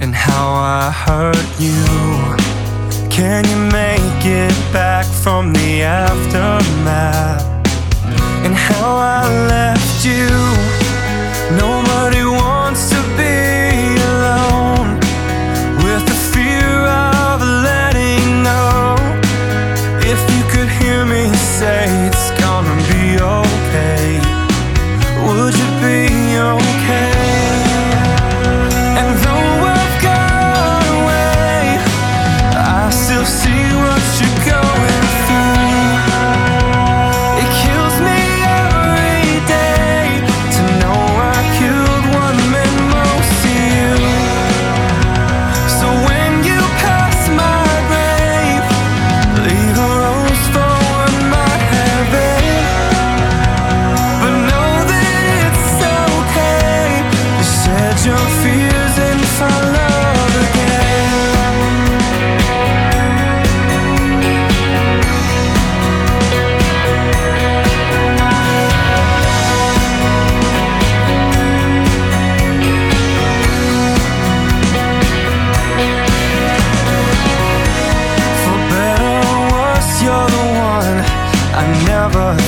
and how I hurt you. Can you make it back from the aftermath and how I never